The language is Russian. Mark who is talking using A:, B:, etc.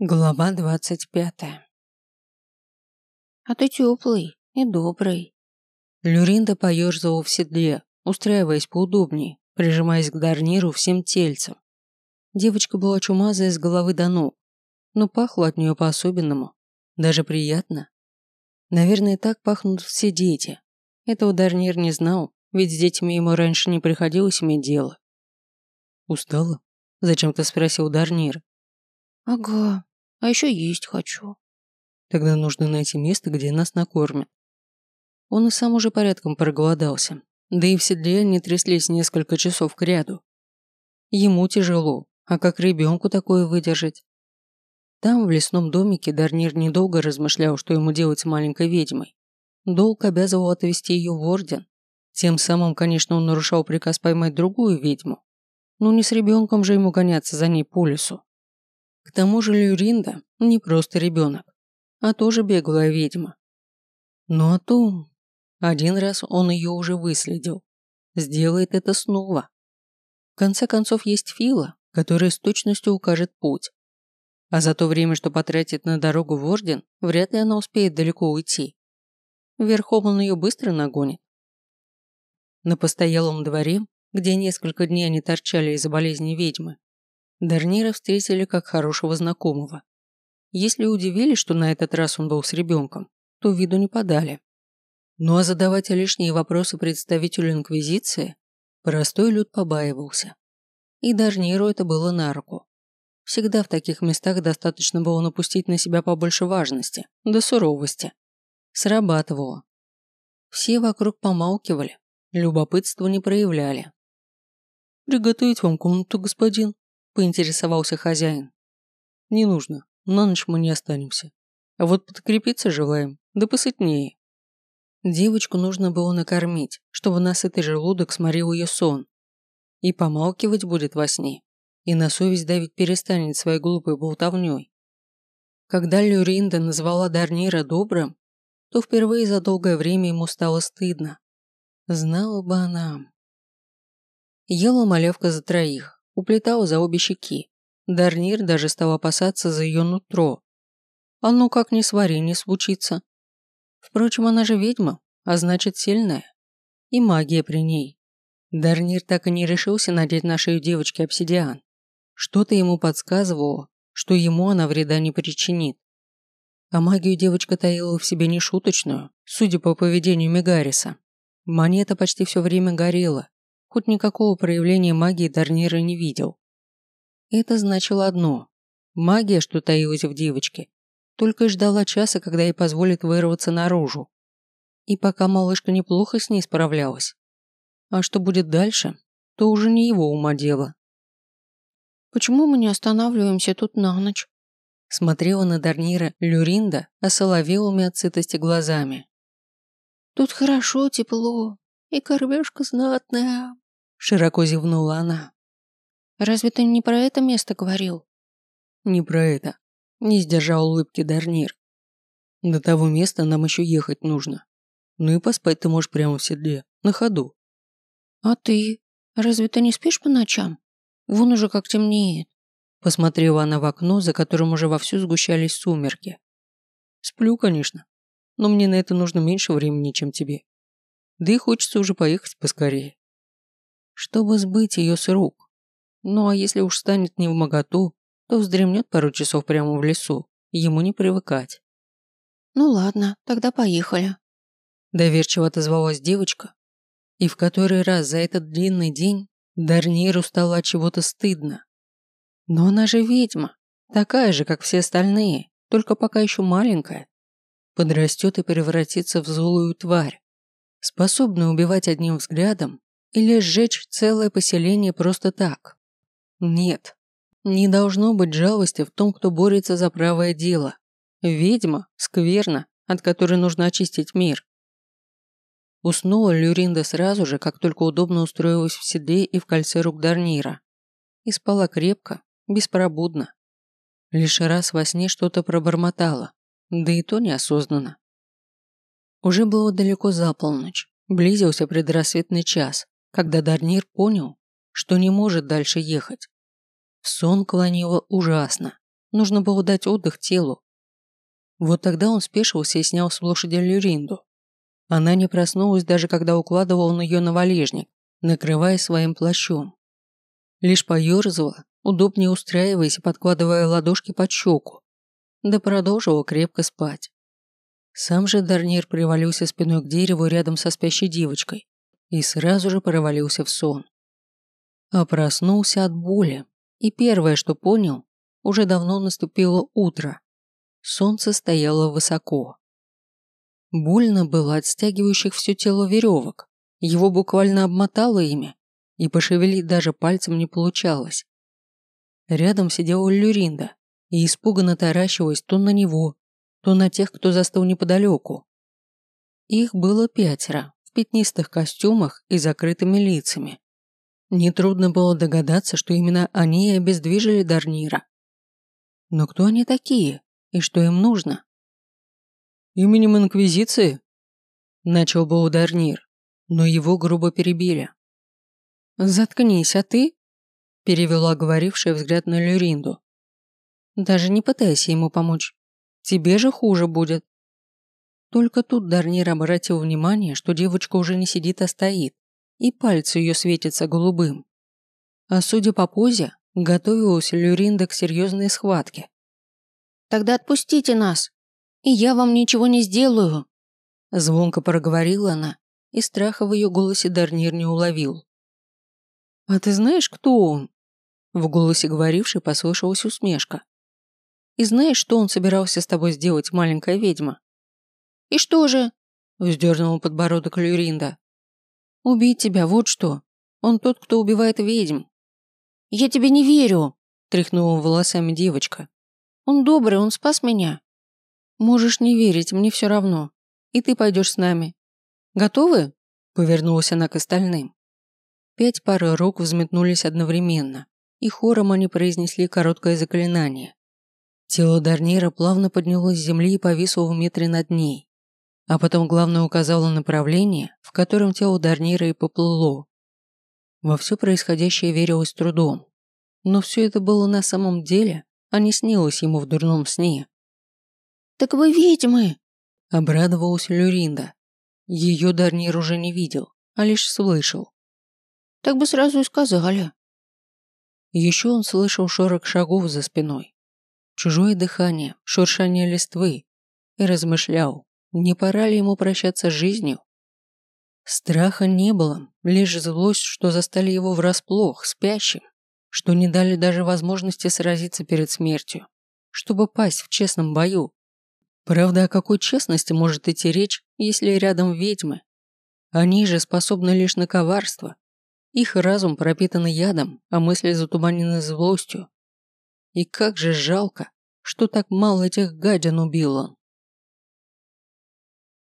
A: Глава двадцать пятая.
B: А ты теплый и добрый.
A: Люринда поерзала в седле, устраиваясь поудобнее, прижимаясь к Дарниру всем тельцем. Девочка была чумазая с головы до ног, но пахло от нее по-особенному, даже приятно. Наверное, так пахнут все дети. Этого Дарнир не знал, ведь с детьми ему раньше не приходилось иметь дело. «Устала?» – зачем-то спросил Дарнир.
B: Ага, а еще есть хочу.
A: Тогда нужно найти место, где нас накормят. Он и сам уже порядком проголодался, да и в седле они тряслись несколько часов к ряду. Ему тяжело, а как ребенку такое выдержать? Там, в лесном домике, Дарнир недолго размышлял, что ему делать с маленькой ведьмой. Долг обязывал отвезти ее в орден. Тем самым, конечно, он нарушал приказ поймать другую ведьму. Но не с ребенком же ему гоняться за ней по лесу. К тому же Люринда не просто ребенок, а тоже беглая ведьма. Но о том, один раз он ее уже выследил, сделает это снова. В конце концов, есть Фила, которая с точностью укажет путь. А за то время, что потратит на дорогу в Орден, вряд ли она успеет далеко уйти. Верхом он ее быстро нагонит. На постоялом дворе, где несколько дней они торчали из-за болезни ведьмы, Дарнира встретили как хорошего знакомого. Если удивились, что на этот раз он был с ребенком, то виду не подали. Ну а задавать лишние вопросы представителю Инквизиции простой люд побаивался. И Дарниру это было на руку. Всегда в таких местах достаточно было напустить на себя побольше важности, да суровости. Срабатывало. Все вокруг помалкивали, любопытства не проявляли. «Приготовить вам комнату, господин?» Поинтересовался хозяин. Не нужно, на ночь мы не останемся. А вот подкрепиться желаем, да посытнее. Девочку нужно было накормить, чтобы насытый желудок сморил ее сон. И помалкивать будет во сне, и на совесть давить перестанет своей глупой болтовней. Когда Люринда назвала Дарнира добрым, то впервые за долгое время ему стало стыдно. Знала бы она. Ела малявка за троих, уплетала за обе щеки. Дарнир даже стал опасаться за ее нутро. А ну как не свари, не случится. Впрочем, она же ведьма, а значит сильная. И магия при ней. Дарнир так и не решился надеть на шею девочки обсидиан. Что-то ему подсказывало, что ему она вреда не причинит. А магию девочка таила в себе нешуточную, судя по поведению Мегариса. Монета почти все время горела, хоть никакого проявления магии Дарнира не видел. Это значило одно. Магия, что таилась в девочке, только и ждала часа, когда ей позволит вырваться наружу. И пока малышка неплохо с ней справлялась. А что будет дальше, то уже не его ума дело.
B: «Почему мы не останавливаемся тут на ночь?»
A: Смотрела на Дарнира Люринда осоловелыми от сытости глазами.
B: «Тут хорошо, тепло, и кормежка знатная.
A: Широко зевнула она.
B: «Разве ты не про это место говорил?»
A: «Не про это», – не сдержал улыбки Дарнир. «До того места нам еще ехать нужно. Ну и поспать ты можешь прямо в седле, на ходу».
B: «А ты? Разве ты не спишь по ночам? Вон уже как темнеет».
A: Посмотрела она в окно, за которым уже вовсю сгущались сумерки. «Сплю, конечно, но мне на это нужно меньше времени, чем тебе. Да и хочется уже поехать поскорее» чтобы сбыть ее с рук. Ну а если уж станет не в моготу, то вздремнет пару часов прямо в лесу, ему не привыкать.
B: «Ну ладно, тогда поехали», –
A: доверчиво отозвалась девочка. И в который раз за этот длинный день Дарниру стало от чего-то стыдно. Но она же ведьма, такая же, как все остальные, только пока еще маленькая. Подрастет и превратится в злую тварь, способную убивать одним взглядом или сжечь целое поселение просто так? Нет. Не должно быть жалости в том, кто борется за правое дело. Ведьма – скверна, от которой нужно очистить мир. Уснула Люринда сразу же, как только удобно устроилась в седле и в кольце рук Дарнира. И спала крепко, беспробудно. Лишь раз во сне что-то пробормотала, да и то неосознанно. Уже было далеко за полночь, близился предрассветный час, когда Дарнир понял, что не может дальше ехать. В сон клонило ужасно. Нужно было дать отдых телу. Вот тогда он спешился и снял с лошади Люринду. Она не проснулась даже когда укладывал он ее на валежник, накрывая своим плащом. Лишь поерзала, удобнее устраиваясь и подкладывая ладошки под щеку, да продолжила крепко спать. Сам же Дарнир привалился спиной к дереву рядом со спящей девочкой и сразу же провалился в сон. А проснулся от боли, и первое, что понял, уже давно наступило утро. Солнце стояло высоко. Больно было от стягивающих все тело веревок. Его буквально обмотало ими, и пошевелить даже пальцем не получалось. Рядом сидела Люринда и испуганно таращилась то на него, то на тех, кто застыл неподалеку. Их было пятеро, в пятнистых костюмах и закрытыми лицами. Нетрудно было догадаться, что именно они и обездвижили Дарнира. Но кто они такие и что им нужно? «Именем Инквизиции?» Начал был Дарнир, но его грубо перебили. «Заткнись, а ты?» перевела говорившая взгляд на Люринду. «Даже не пытайся ему помочь. Тебе же хуже будет». Только тут Дарнир обратил внимание, что девочка уже не сидит, а стоит, и пальцы ее светятся голубым. А судя по позе, готовилась Люринда к серьезной схватке.
B: «Тогда отпустите нас, и я вам ничего не сделаю»,
A: звонко проговорила она, и страха в ее голосе Дарнир не уловил. «А ты знаешь, кто он?» В голосе говорившей послышалась усмешка. «И знаешь, что он собирался с тобой сделать, маленькая ведьма?»
B: «И что же?»
A: – вздернула подбородок Люринда. «Убить тебя, вот что. Он тот, кто убивает ведьм».
B: «Я тебе не верю», –
A: тряхнула волосами девочка.
B: «Он добрый, он спас меня».
A: «Можешь не верить, мне все равно. И ты пойдешь с нами. Готовы?» – повернулась она к остальным. Пять пар рук взметнулись одновременно, и хором они произнесли короткое заклинание. Тело Дарнира плавно поднялось с земли и повисло в метре над ней. А потом главное указало направление, в котором тело Дарнира и поплыло. Во все происходящее верилось трудом. Но все это было на самом деле, а не снилось ему в дурном сне.
B: «Так вы ведьмы!»
A: – обрадовалась Люринда. Ее Дарнир уже не видел, а лишь слышал.
B: Так бы сразу и сказали.
A: Еще он слышал шорох шагов за спиной, чужое дыхание, шуршание листвы и размышлял, не пора ли ему прощаться с жизнью. Страха не было, лишь злость, что застали его врасплох, спящим, что не дали даже возможности сразиться перед смертью, чтобы пасть в честном бою. Правда, о какой честности может идти речь, если рядом ведьмы? Они же способны лишь на коварство, их разум пропитан ядом, а мысли затуманены злостью. И как же жалко, что так мало этих гадин убил он.